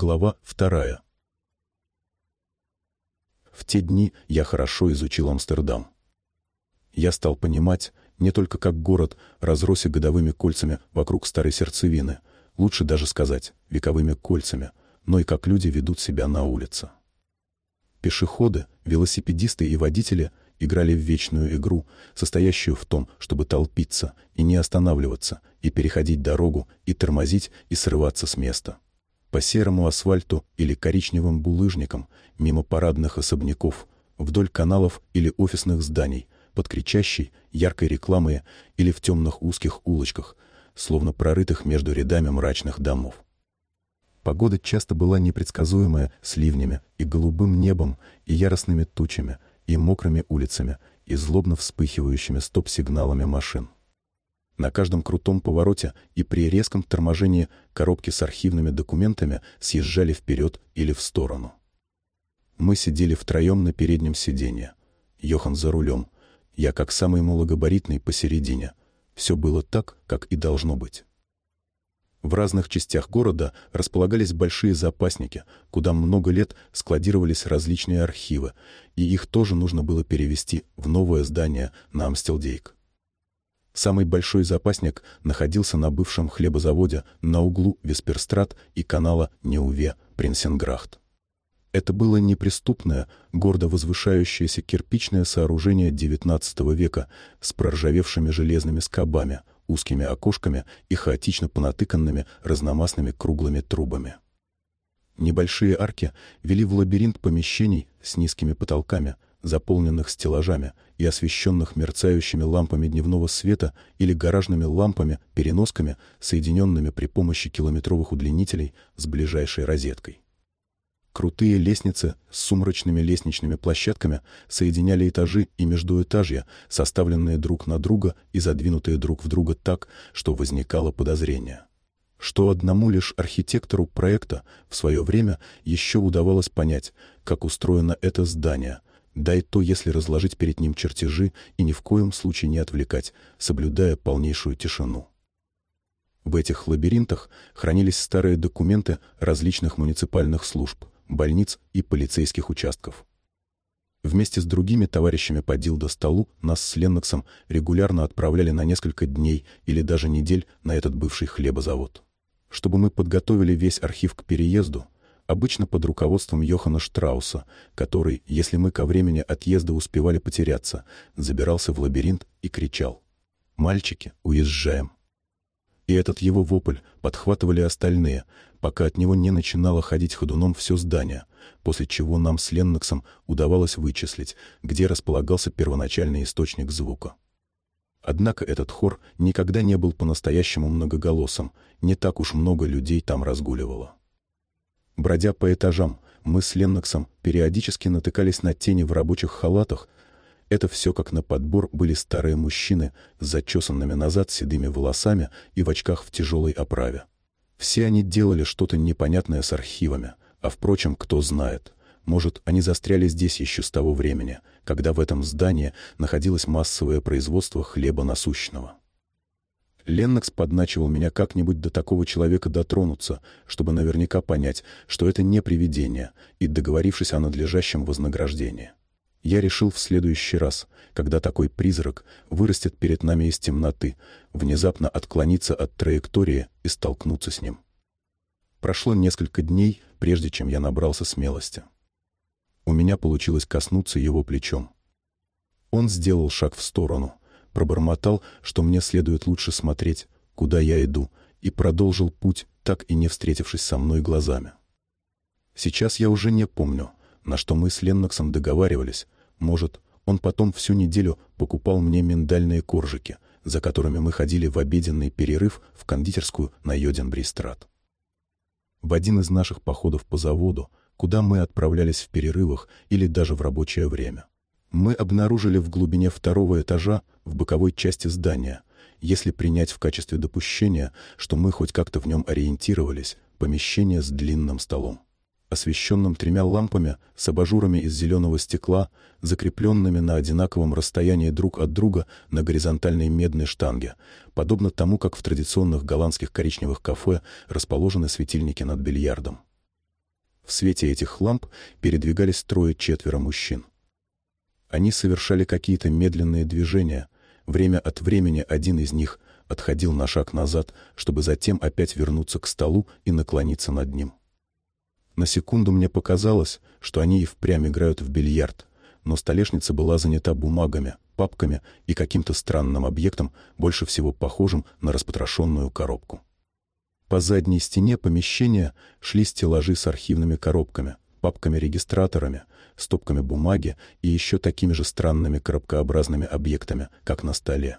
Глава вторая. В те дни я хорошо изучил Амстердам. Я стал понимать, не только как город разросся годовыми кольцами вокруг старой сердцевины, лучше даже сказать, вековыми кольцами, но и как люди ведут себя на улице. Пешеходы, велосипедисты и водители играли в вечную игру, состоящую в том, чтобы толпиться и не останавливаться, и переходить дорогу, и тормозить, и срываться с места по серому асфальту или коричневым булыжникам, мимо парадных особняков, вдоль каналов или офисных зданий, под кричащей, яркой рекламой или в темных узких улочках, словно прорытых между рядами мрачных домов. Погода часто была непредсказуемая с ливнями и голубым небом, и яростными тучами, и мокрыми улицами, и злобно вспыхивающими стоп-сигналами машин. На каждом крутом повороте и при резком торможении коробки с архивными документами съезжали вперед или в сторону. Мы сидели втроем на переднем сиденье. Йохан за рулем. Я как самый малогабаритный посередине. Все было так, как и должно быть. В разных частях города располагались большие запасники, куда много лет складировались различные архивы, и их тоже нужно было перевести в новое здание на Амстелдейк. Самый большой запасник находился на бывшем хлебозаводе на углу Весперстрат и канала Неуве, Принсенграхт. Это было неприступное, гордо возвышающееся кирпичное сооружение XIX века с проржавевшими железными скобами, узкими окошками и хаотично понатыканными разномастными круглыми трубами. Небольшие арки вели в лабиринт помещений с низкими потолками – заполненных стеллажами и освещенных мерцающими лампами дневного света или гаражными лампами-переносками, соединенными при помощи километровых удлинителей с ближайшей розеткой. Крутые лестницы с сумрачными лестничными площадками соединяли этажи и междуэтажья, составленные друг на друга и задвинутые друг в друга так, что возникало подозрение что одному лишь архитектору проекта в свое время еще удавалось понять, как устроено это здание, да и то, если разложить перед ним чертежи и ни в коем случае не отвлекать, соблюдая полнейшую тишину. В этих лабиринтах хранились старые документы различных муниципальных служб, больниц и полицейских участков. Вместе с другими товарищами по Дилдо-столу нас с Ленноксом регулярно отправляли на несколько дней или даже недель на этот бывший хлебозавод. Чтобы мы подготовили весь архив к переезду, обычно под руководством Йохана Штрауса, который, если мы ко времени отъезда успевали потеряться, забирался в лабиринт и кричал «Мальчики, уезжаем!». И этот его вопль подхватывали остальные, пока от него не начинало ходить ходуном все здание, после чего нам с Ленноксом удавалось вычислить, где располагался первоначальный источник звука. Однако этот хор никогда не был по-настоящему многоголосым, не так уж много людей там разгуливало. Бродя по этажам, мы с Ленноксом периодически натыкались на тени в рабочих халатах. Это все как на подбор были старые мужчины с зачесанными назад седыми волосами и в очках в тяжелой оправе. Все они делали что-то непонятное с архивами, а, впрочем, кто знает. Может, они застряли здесь еще с того времени, когда в этом здании находилось массовое производство хлеба насущного. Леннокс подначивал меня как-нибудь до такого человека дотронуться, чтобы наверняка понять, что это не привидение, и договорившись о надлежащем вознаграждении. Я решил в следующий раз, когда такой призрак вырастет перед нами из темноты, внезапно отклониться от траектории и столкнуться с ним. Прошло несколько дней, прежде чем я набрался смелости. У меня получилось коснуться его плечом. Он сделал шаг в сторону, пробормотал, что мне следует лучше смотреть, куда я иду, и продолжил путь, так и не встретившись со мной глазами. Сейчас я уже не помню, на что мы с Ленноксом договаривались. Может, он потом всю неделю покупал мне миндальные коржики, за которыми мы ходили в обеденный перерыв в кондитерскую на Йоденбристрат. В один из наших походов по заводу, куда мы отправлялись в перерывах или даже в рабочее время мы обнаружили в глубине второго этажа, в боковой части здания, если принять в качестве допущения, что мы хоть как-то в нем ориентировались, помещение с длинным столом, освещенным тремя лампами с абажурами из зеленого стекла, закрепленными на одинаковом расстоянии друг от друга на горизонтальной медной штанге, подобно тому, как в традиционных голландских коричневых кафе расположены светильники над бильярдом. В свете этих ламп передвигались трое-четверо мужчин. Они совершали какие-то медленные движения. Время от времени один из них отходил на шаг назад, чтобы затем опять вернуться к столу и наклониться над ним. На секунду мне показалось, что они и впрямь играют в бильярд, но столешница была занята бумагами, папками и каким-то странным объектом, больше всего похожим на распотрошенную коробку. По задней стене помещения шли стеллажи с архивными коробками, папками-регистраторами, стопками бумаги и еще такими же странными коробкообразными объектами, как на столе.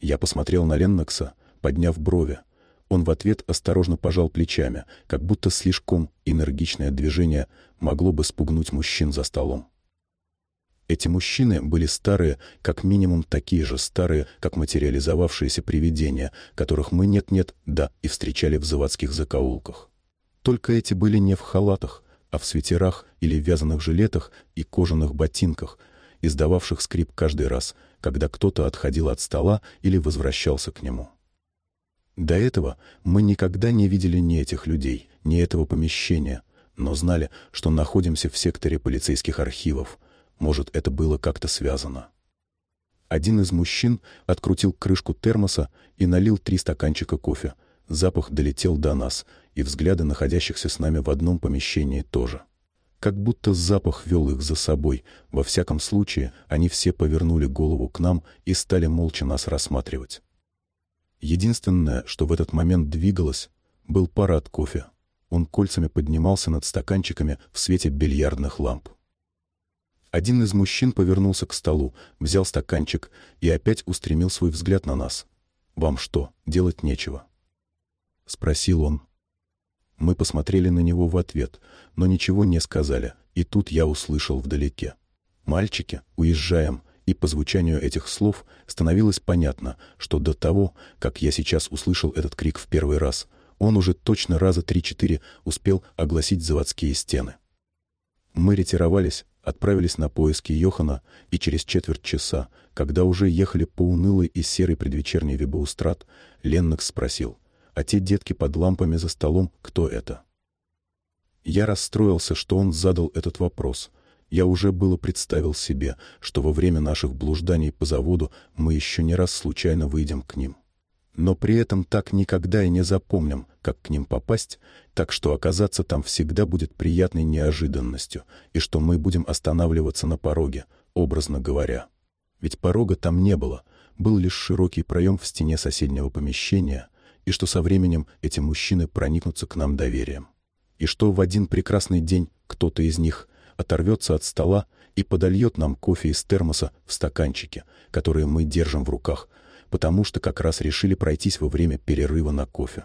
Я посмотрел на Леннокса, подняв брови. Он в ответ осторожно пожал плечами, как будто слишком энергичное движение могло бы спугнуть мужчин за столом. Эти мужчины были старые, как минимум такие же старые, как материализовавшиеся привидения, которых мы нет-нет, да, и встречали в заводских закоулках. Только эти были не в халатах, а в свитерах или вязаных жилетах и кожаных ботинках, издававших скрип каждый раз, когда кто-то отходил от стола или возвращался к нему. До этого мы никогда не видели ни этих людей, ни этого помещения, но знали, что находимся в секторе полицейских архивов, может, это было как-то связано. Один из мужчин открутил крышку термоса и налил три стаканчика кофе. Запах долетел до нас, и взгляды находящихся с нами в одном помещении тоже. Как будто запах вел их за собой. Во всяком случае, они все повернули голову к нам и стали молча нас рассматривать. Единственное, что в этот момент двигалось, был парад кофе. Он кольцами поднимался над стаканчиками в свете бильярдных ламп. Один из мужчин повернулся к столу, взял стаканчик и опять устремил свой взгляд на нас. «Вам что, делать нечего?» — спросил он. Мы посмотрели на него в ответ, но ничего не сказали, и тут я услышал вдалеке. «Мальчики, уезжаем!» И по звучанию этих слов становилось понятно, что до того, как я сейчас услышал этот крик в первый раз, он уже точно раза три-четыре успел огласить заводские стены. Мы ретировались, отправились на поиски Йохана, и через четверть часа, когда уже ехали по унылой и серой предвечерней Вибоустрат, Леннокс спросил, а те детки под лампами за столом, кто это? Я расстроился, что он задал этот вопрос. Я уже было представил себе, что во время наших блужданий по заводу мы еще не раз случайно выйдем к ним но при этом так никогда и не запомним, как к ним попасть, так что оказаться там всегда будет приятной неожиданностью, и что мы будем останавливаться на пороге, образно говоря. Ведь порога там не было, был лишь широкий проем в стене соседнего помещения, и что со временем эти мужчины проникнутся к нам доверием. И что в один прекрасный день кто-то из них оторвется от стола и подольет нам кофе из термоса в стаканчике, которые мы держим в руках, потому что как раз решили пройтись во время перерыва на кофе.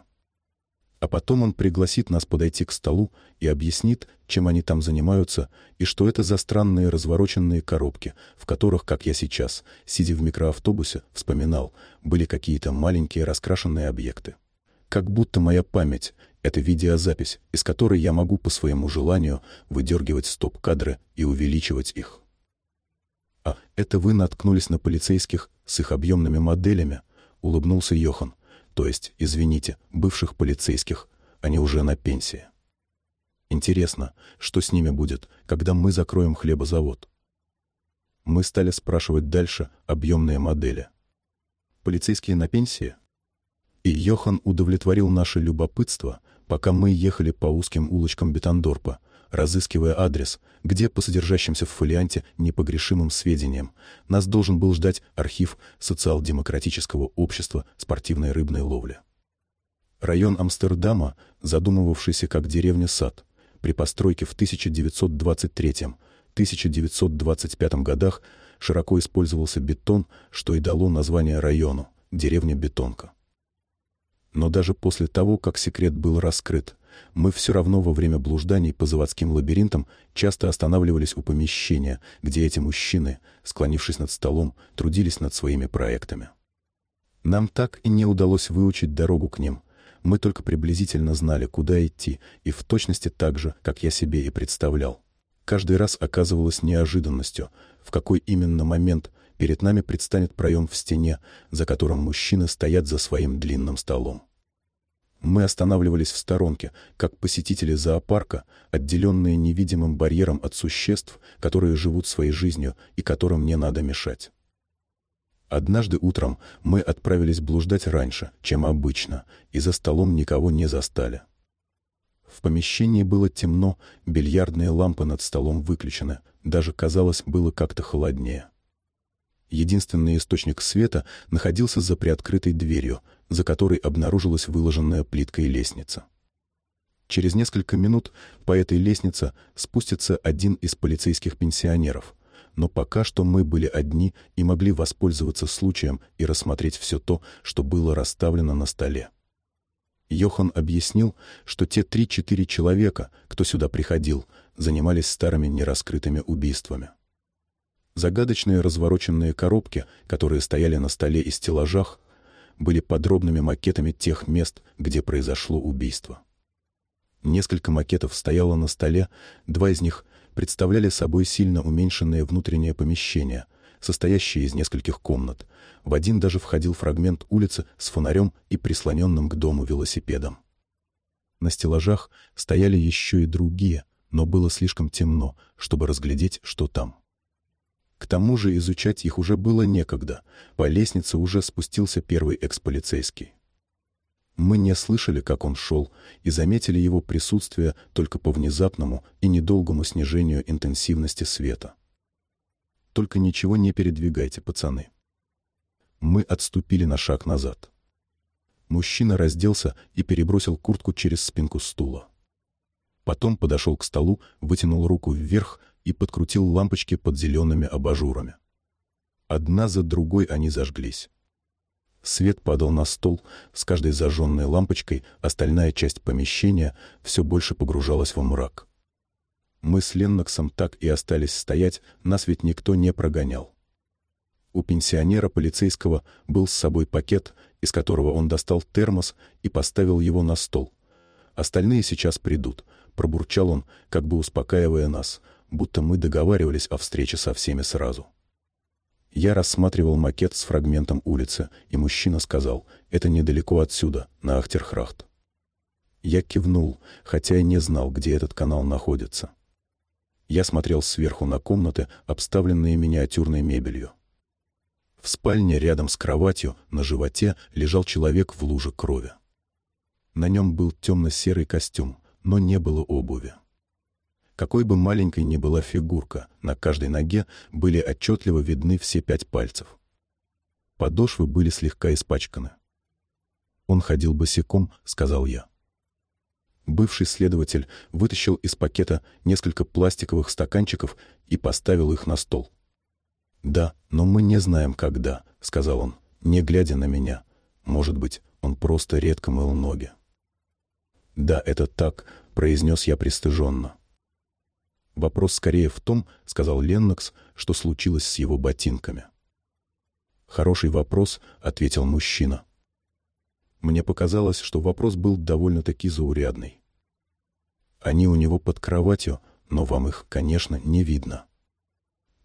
А потом он пригласит нас подойти к столу и объяснит, чем они там занимаются, и что это за странные развороченные коробки, в которых, как я сейчас, сидя в микроавтобусе, вспоминал, были какие-то маленькие раскрашенные объекты. Как будто моя память — это видеозапись, из которой я могу по своему желанию выдергивать стоп-кадры и увеличивать их. «А это вы наткнулись на полицейских с их объемными моделями?» — улыбнулся Йохан. «То есть, извините, бывших полицейских. Они уже на пенсии». «Интересно, что с ними будет, когда мы закроем хлебозавод?» Мы стали спрашивать дальше объемные модели. «Полицейские на пенсии?» И Йохан удовлетворил наше любопытство, пока мы ехали по узким улочкам Бетандорпа, разыскивая адрес, где по содержащимся в фолианте непогрешимым сведениям нас должен был ждать архив социал-демократического общества спортивной рыбной ловли. Район Амстердама, задумывавшийся как деревня-сад, при постройке в 1923-1925 годах широко использовался бетон, что и дало название району – деревня Бетонка. Но даже после того, как секрет был раскрыт, мы все равно во время блужданий по заводским лабиринтам часто останавливались у помещения, где эти мужчины, склонившись над столом, трудились над своими проектами. Нам так и не удалось выучить дорогу к ним. Мы только приблизительно знали, куда идти, и в точности так же, как я себе и представлял. Каждый раз оказывалось неожиданностью, в какой именно момент перед нами предстанет проем в стене, за которым мужчины стоят за своим длинным столом. Мы останавливались в сторонке, как посетители зоопарка, отделенные невидимым барьером от существ, которые живут своей жизнью и которым не надо мешать. Однажды утром мы отправились блуждать раньше, чем обычно, и за столом никого не застали. В помещении было темно, бильярдные лампы над столом выключены, даже, казалось, было как-то холоднее. Единственный источник света находился за приоткрытой дверью, за которой обнаружилась выложенная плиткой лестница. Через несколько минут по этой лестнице спустится один из полицейских пенсионеров, но пока что мы были одни и могли воспользоваться случаем и рассмотреть все то, что было расставлено на столе. Йохан объяснил, что те три-четыре человека, кто сюда приходил, занимались старыми нераскрытыми убийствами. Загадочные развороченные коробки, которые стояли на столе и стеллажах, были подробными макетами тех мест, где произошло убийство. Несколько макетов стояло на столе, два из них представляли собой сильно уменьшенное внутреннее помещение, состоящее из нескольких комнат. В один даже входил фрагмент улицы с фонарем и прислоненным к дому велосипедом. На стеллажах стояли еще и другие, но было слишком темно, чтобы разглядеть, что там. К тому же изучать их уже было некогда, по лестнице уже спустился первый экс-полицейский. Мы не слышали, как он шел, и заметили его присутствие только по внезапному и недолгому снижению интенсивности света. Только ничего не передвигайте, пацаны. Мы отступили на шаг назад. Мужчина разделся и перебросил куртку через спинку стула. Потом подошел к столу, вытянул руку вверх и подкрутил лампочки под зелеными абажурами. Одна за другой они зажглись. Свет падал на стол, с каждой зажженной лампочкой остальная часть помещения все больше погружалась во мрак. Мы с Ленноксом так и остались стоять, нас ведь никто не прогонял. У пенсионера полицейского был с собой пакет, из которого он достал термос и поставил его на стол. Остальные сейчас придут, пробурчал он, как бы успокаивая нас, будто мы договаривались о встрече со всеми сразу. Я рассматривал макет с фрагментом улицы, и мужчина сказал, это недалеко отсюда, на Ахтерхрахт. Я кивнул, хотя и не знал, где этот канал находится. Я смотрел сверху на комнаты, обставленные миниатюрной мебелью. В спальне рядом с кроватью на животе лежал человек в луже крови. На нем был темно-серый костюм, но не было обуви. Какой бы маленькой ни была фигурка, на каждой ноге были отчетливо видны все пять пальцев. Подошвы были слегка испачканы. «Он ходил босиком», — сказал я. Бывший следователь вытащил из пакета несколько пластиковых стаканчиков и поставил их на стол. «Да, но мы не знаем, когда», — сказал он, не глядя на меня. «Может быть, он просто редко мыл ноги». «Да, это так», — произнес я пристыженно. «Вопрос скорее в том, — сказал Леннокс, — что случилось с его ботинками». «Хороший вопрос», — ответил мужчина. Мне показалось, что вопрос был довольно-таки заурядный. Они у него под кроватью, но вам их, конечно, не видно.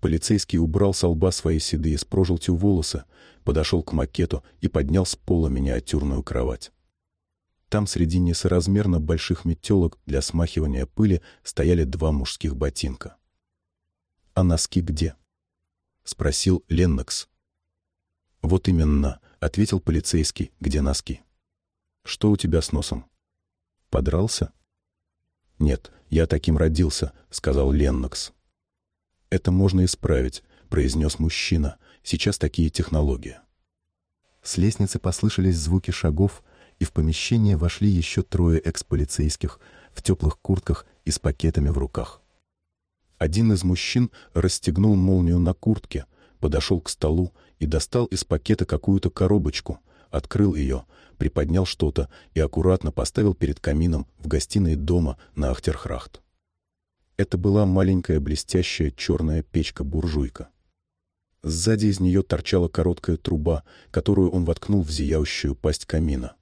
Полицейский убрал с лба свои седые с прожелтью волосы, подошел к макету и поднял с пола миниатюрную кровать. Там среди несоразмерно больших метелок для смахивания пыли стояли два мужских ботинка. «А носки где?» — спросил Леннокс. «Вот именно», — ответил полицейский, — «где носки?» «Что у тебя с носом?» «Подрался?» «Нет, я таким родился», — сказал Леннокс. «Это можно исправить», — произнес мужчина. «Сейчас такие технологии». С лестницы послышались звуки шагов, и в помещение вошли еще трое экс-полицейских в теплых куртках и с пакетами в руках. Один из мужчин расстегнул молнию на куртке, подошел к столу и достал из пакета какую-то коробочку, открыл ее, приподнял что-то и аккуратно поставил перед камином в гостиной дома на Ахтерхрахт. Это была маленькая блестящая черная печка-буржуйка. Сзади из нее торчала короткая труба, которую он воткнул в зияющую пасть камина.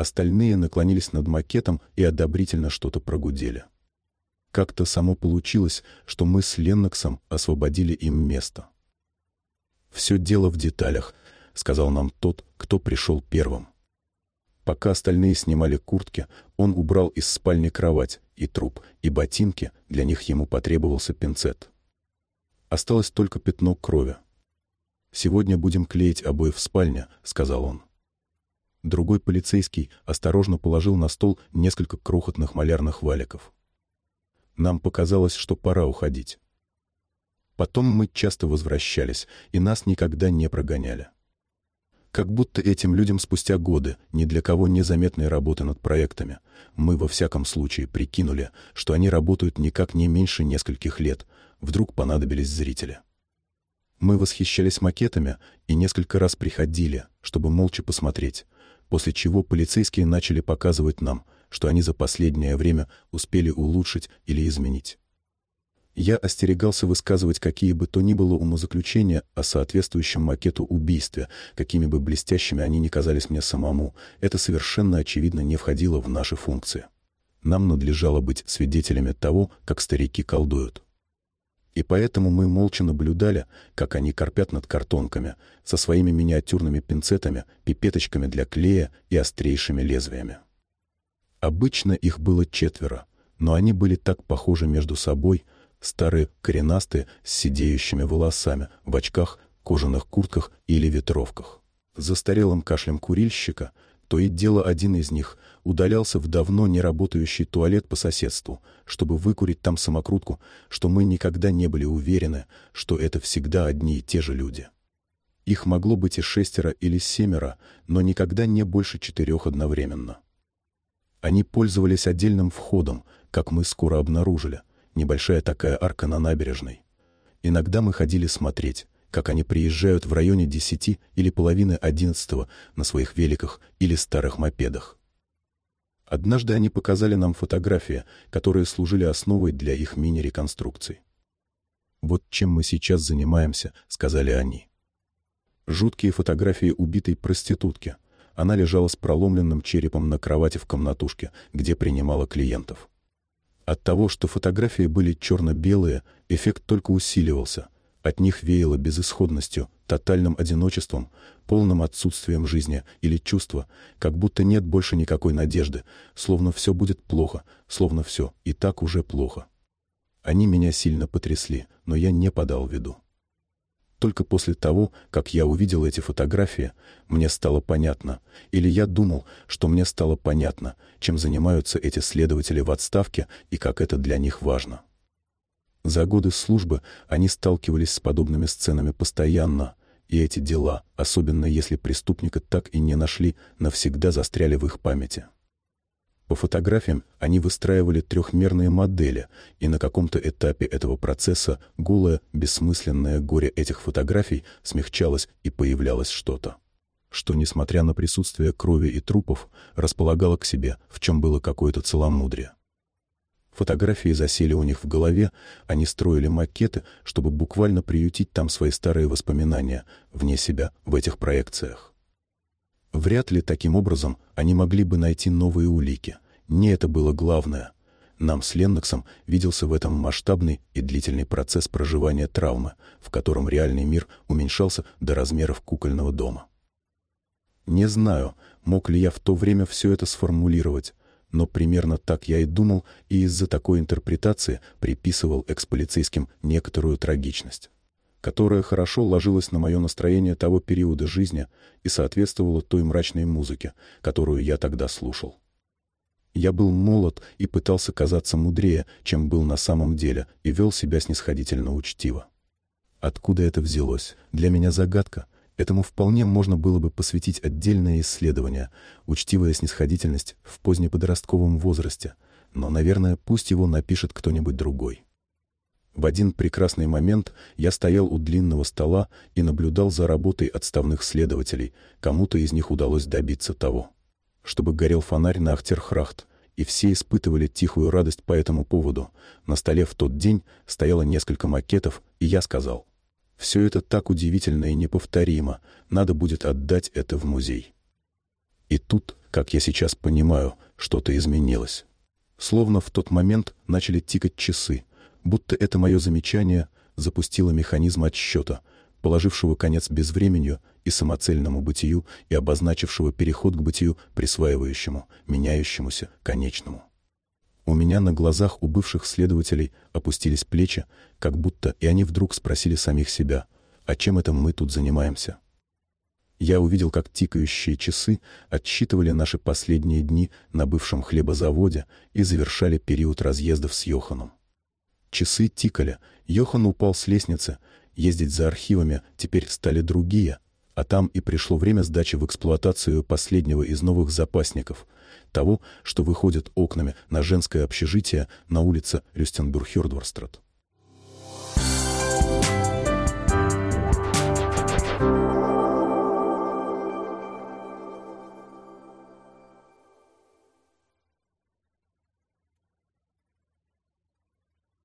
Остальные наклонились над макетом и одобрительно что-то прогудели. Как-то само получилось, что мы с Ленноксом освободили им место. «Все дело в деталях», — сказал нам тот, кто пришел первым. Пока остальные снимали куртки, он убрал из спальни кровать и труп, и ботинки, для них ему потребовался пинцет. Осталось только пятно крови. «Сегодня будем клеить обои в спальне», — сказал он. Другой полицейский осторожно положил на стол несколько крохотных малярных валиков. Нам показалось, что пора уходить. Потом мы часто возвращались, и нас никогда не прогоняли. Как будто этим людям спустя годы, ни для кого незаметной работы над проектами, мы во всяком случае прикинули, что они работают никак не меньше нескольких лет, вдруг понадобились зрители. Мы восхищались макетами и несколько раз приходили, чтобы молча посмотреть, после чего полицейские начали показывать нам, что они за последнее время успели улучшить или изменить. Я остерегался высказывать какие бы то ни было умозаключения о соответствующем макету убийстве, какими бы блестящими они ни казались мне самому, это совершенно очевидно не входило в наши функции. Нам надлежало быть свидетелями того, как старики колдуют. И поэтому мы молча наблюдали, как они корпят над картонками со своими миниатюрными пинцетами, пипеточками для клея и острейшими лезвиями. Обычно их было четверо, но они были так похожи между собой, старые коренастые с сидеющими волосами, в очках, кожаных куртках или ветровках. Застарелым кашлем курильщика то и дело один из них удалялся в давно не работающий туалет по соседству, чтобы выкурить там самокрутку, что мы никогда не были уверены, что это всегда одни и те же люди. Их могло быть и шестеро или семеро, но никогда не больше четырех одновременно. Они пользовались отдельным входом, как мы скоро обнаружили, небольшая такая арка на набережной. Иногда мы ходили смотреть, как они приезжают в районе десяти или половины одиннадцатого на своих великах или старых мопедах. Однажды они показали нам фотографии, которые служили основой для их мини-реконструкций. «Вот чем мы сейчас занимаемся», — сказали они. Жуткие фотографии убитой проститутки. Она лежала с проломленным черепом на кровати в комнатушке, где принимала клиентов. От того, что фотографии были черно-белые, эффект только усиливался — от них веяло безысходностью, тотальным одиночеством, полным отсутствием жизни или чувства, как будто нет больше никакой надежды, словно все будет плохо, словно все и так уже плохо. Они меня сильно потрясли, но я не подал виду. Только после того, как я увидел эти фотографии, мне стало понятно, или я думал, что мне стало понятно, чем занимаются эти следователи в отставке и как это для них важно. За годы службы они сталкивались с подобными сценами постоянно, и эти дела, особенно если преступника так и не нашли, навсегда застряли в их памяти. По фотографиям они выстраивали трехмерные модели, и на каком-то этапе этого процесса голое, бессмысленное горе этих фотографий смягчалось и появлялось что-то. Что, несмотря на присутствие крови и трупов, располагало к себе, в чем было какое-то целомудрие. Фотографии засели у них в голове, они строили макеты, чтобы буквально приютить там свои старые воспоминания, вне себя, в этих проекциях. Вряд ли таким образом они могли бы найти новые улики. Не это было главное. Нам с Ленноксом виделся в этом масштабный и длительный процесс проживания травмы, в котором реальный мир уменьшался до размеров кукольного дома. Не знаю, мог ли я в то время все это сформулировать, но примерно так я и думал, и из-за такой интерпретации приписывал экс-полицейским некоторую трагичность, которая хорошо ложилась на мое настроение того периода жизни и соответствовала той мрачной музыке, которую я тогда слушал. Я был молод и пытался казаться мудрее, чем был на самом деле, и вел себя снисходительно учтиво. Откуда это взялось? Для меня загадка — Этому вполне можно было бы посвятить отдельное исследование, учтивая снисходительность в позднеподростковом возрасте, но, наверное, пусть его напишет кто-нибудь другой. В один прекрасный момент я стоял у длинного стола и наблюдал за работой отставных следователей, кому-то из них удалось добиться того. Чтобы горел фонарь на Ахтерхрахт, и все испытывали тихую радость по этому поводу. На столе в тот день стояло несколько макетов, и я сказал, все это так удивительно и неповторимо. Надо будет отдать это в музей. И тут, как я сейчас понимаю, что-то изменилось. Словно в тот момент начали тикать часы, будто это мое замечание запустило механизм отсчета, положившего конец безвременью и самоцельному бытию и обозначившего переход к бытию присваивающему, меняющемуся, конечному. У меня на глазах у бывших следователей опустились плечи, как будто и они вдруг спросили самих себя, а чем это мы тут занимаемся? Я увидел, как тикающие часы отсчитывали наши последние дни на бывшем хлебозаводе и завершали период разъездов с Йоханом. Часы тикали, Йохан упал с лестницы, ездить за архивами теперь стали другие, а там и пришло время сдачи в эксплуатацию последнего из новых запасников, того, что выходит окнами на женское общежитие на улице Рюстенбюрг-Хёрдварстрат.